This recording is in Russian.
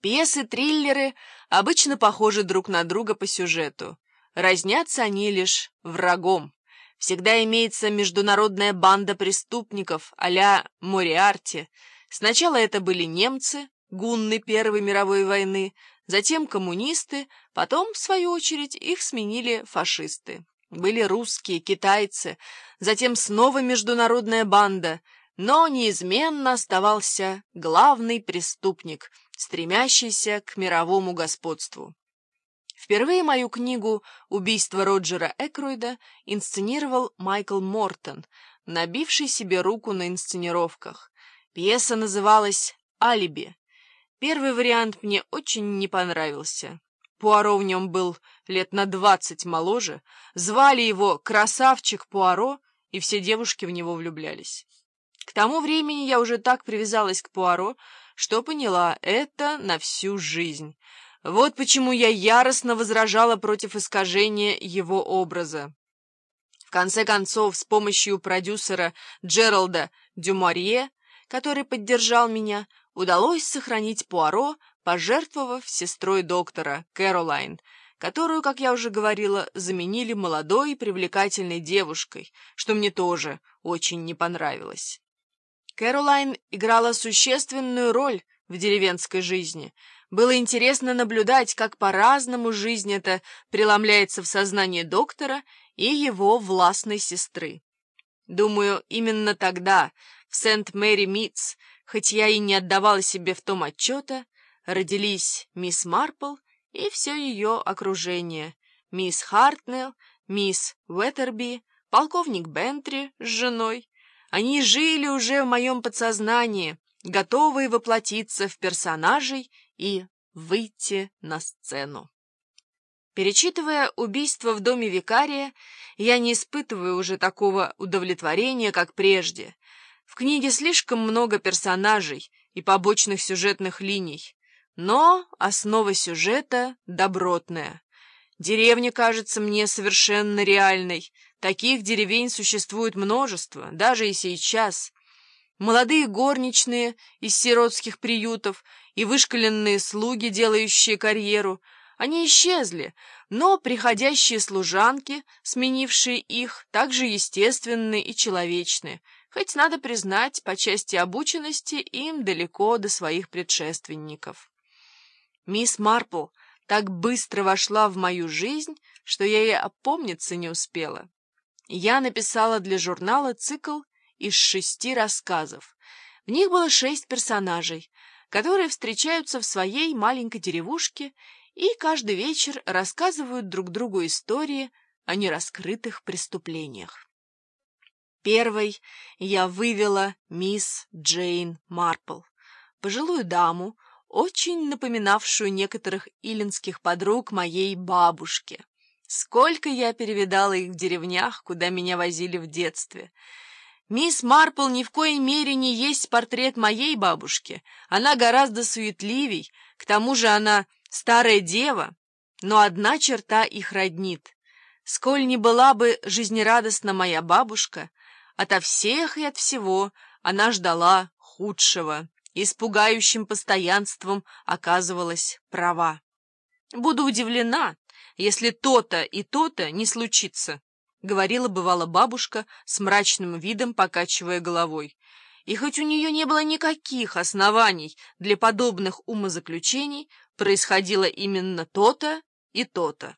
Пьесы-триллеры обычно похожи друг на друга по сюжету. Разнятся они лишь врагом. Всегда имеется международная банда преступников а-ля Мориарти. Сначала это были немцы, гунны Первой мировой войны, затем коммунисты, потом, в свою очередь, их сменили фашисты. Были русские, китайцы, затем снова международная банда, но неизменно оставался главный преступник, стремящийся к мировому господству. Впервые мою книгу «Убийство Роджера Экройда» инсценировал Майкл Мортон, набивший себе руку на инсценировках. Пьеса называлась «Алиби». Первый вариант мне очень не понравился. Пуаро в нем был лет на двадцать моложе, звали его «Красавчик Пуаро», и все девушки в него влюблялись. К тому времени я уже так привязалась к Пуаро, что поняла — это на всю жизнь. Вот почему я яростно возражала против искажения его образа. В конце концов, с помощью продюсера Джералда Дюмарье, который поддержал меня, удалось сохранить Пуаро, пожертвовав сестрой доктора, Кэролайн, которую, как я уже говорила, заменили молодой и привлекательной девушкой, что мне тоже очень не понравилось. Кэролайн играла существенную роль в деревенской жизни. Было интересно наблюдать, как по-разному жизнь эта преломляется в сознании доктора и его властной сестры. Думаю, именно тогда, в Сент-Мэри-Митс, хоть я и не отдавала себе в том отчета, родились мисс Марпл и все ее окружение, мисс Хартнелл, мисс Уэттерби, полковник Бентри с женой. Они жили уже в моем подсознании, готовые воплотиться в персонажей и выйти на сцену. Перечитывая «Убийство в доме викария», я не испытываю уже такого удовлетворения, как прежде. В книге слишком много персонажей и побочных сюжетных линий. Но основа сюжета добротная. Деревня кажется мне совершенно реальной. Таких деревень существует множество, даже и сейчас. Молодые горничные из сиротских приютов и вышкаленные слуги, делающие карьеру, они исчезли, но приходящие служанки, сменившие их, также естественны и человечны, хоть, надо признать, по части обученности им далеко до своих предшественников. Мисс Марпл так быстро вошла в мою жизнь, что я ей опомниться не успела. Я написала для журнала цикл из шести рассказов. В них было шесть персонажей, которые встречаются в своей маленькой деревушке и каждый вечер рассказывают друг другу истории о нераскрытых преступлениях. Первой я вывела мисс Джейн Марпл, пожилую даму, очень напоминавшую некоторых илинских подруг моей бабушки. Сколько я перевидала их в деревнях, куда меня возили в детстве. Мисс Марпл ни в коей мере не есть портрет моей бабушки. Она гораздо суетливей, к тому же она старая дева, но одна черта их роднит. Сколь не была бы жизнерадостна моя бабушка, ото всех и от всего она ждала худшего и с пугающим постоянством оказывалась права. «Буду удивлена, если то-то и то-то не случится», — говорила бывала бабушка с мрачным видом, покачивая головой. И хоть у нее не было никаких оснований для подобных умозаключений, происходило именно то-то и то-то.